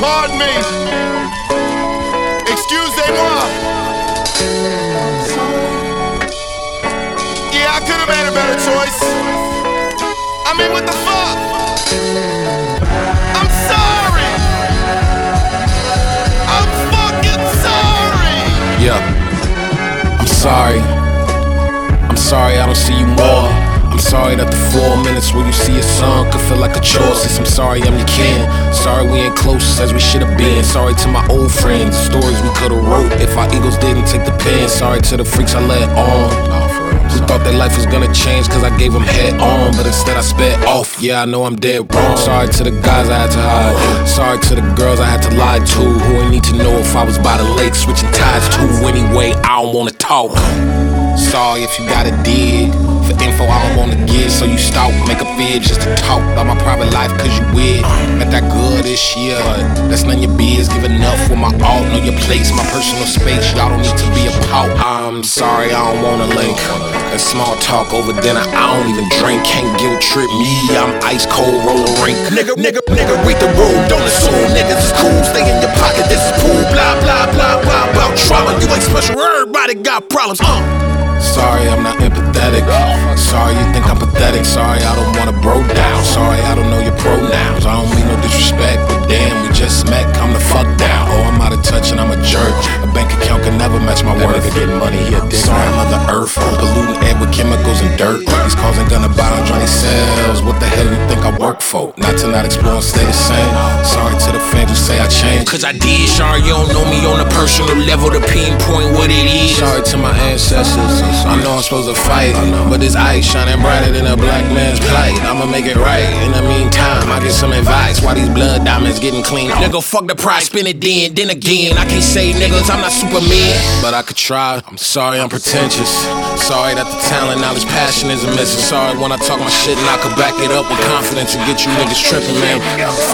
Pardon me. Excusez-moi. Yeah, I could have made a better choice. I mean, what the fuck? I'm sorry. I'm fucking sorry. Yeah. I'm sorry. I'm sorry I don't see you more. I'm sorry that the four minutes where you see your son could feel like a chore. Since I'm sorry I'm your kin. Sorry we ain't close as we should have been. Sorry to my old friends, the stories we could have wrote if our egos didn't take the pen. Sorry to the freaks I let on. Who thought their life was gonna change cause I gave them head on, but instead I sped off. Yeah, I know I'm dead wrong. Sorry to the guys I had to hide. Sorry to the girls I had to lie to. Who ain't need to know if I was by the lake switching ties I don't wanna talk. Sorry if you got a dig. For info I don't wanna give, so you stalk, make a vid just to talk about my private life, cause you weird. Got that good this year, that's none of your biz. Give enough with my alt, know your place, my personal space. Y'all don't need to be a pout. I'm sorry, I don't wanna link. That small talk over dinner, I don't even drink. Can't guilt trip me, I'm ice cold, roller rink. Nigga, nigga, nigga, read the room, don't assume everybody got problems. Uh. Sorry, I'm not empathetic. Sorry, you think I'm pathetic. Sorry, I don't wanna bro down. Sorry, I don't know your pronouns. I don't mean no disrespect, but damn, we just met. Come the fuck down. Oh, I'm out of touch and I'm a jerk. A bank account can never match my worth. Nigga getting money, he a dick. Sorry, Mother Earth. I'm polluting air with chemicals and dirt. These cars ain't gonna buy on Johnny cells. What the hell you think I work for? Not to not explore and stay the same. Sorry to the fans who say I changed. Cause I did, sorry you don't know me on a personal level to pinpoint what it is. Sorry to my ancestors. I know I'm supposed to fight, but this ice shining brighter than a black man's plight. I'ma make it right. In the meantime, I get some advice. Why these blood diamonds getting clean? Nigga, fuck the price, spin it then, then again. I can't say niggas, I'm not Superman. But I could try. I'm sorry, I'm pretentious. Sorry that the talent, knowledge, passion isn't missing. Sorry when I talk my shit and I could back it up with confidence and get you niggas tripping, man.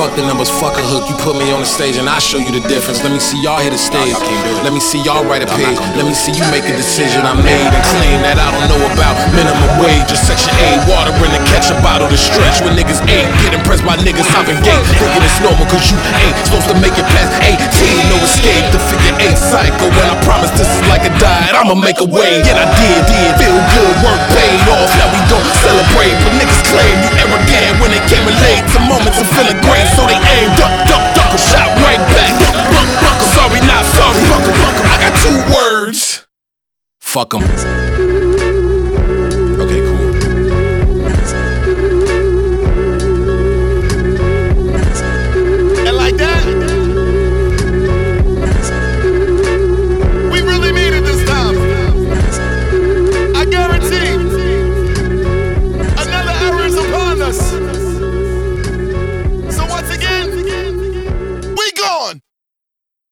Fuck the numbers, fuck a hook. You put me on the stage and I show you the difference. Let me see y'all hit the stage. Let me see y'all write a page. Let me see you make a decision I made and claim that I don't know about minimum wage or Section 8. Water in the ketchup bottle to stretch when niggas ain't. Get impressed by niggas hopping gate. Thinking it's normal cause you ain't supposed to make it past 18. No escape, the figure eight cycle. When I promise this is like a diet, I'ma make a way. And I did, did. Feel good, work paid off. Now we don't celebrate, Fuck 'em.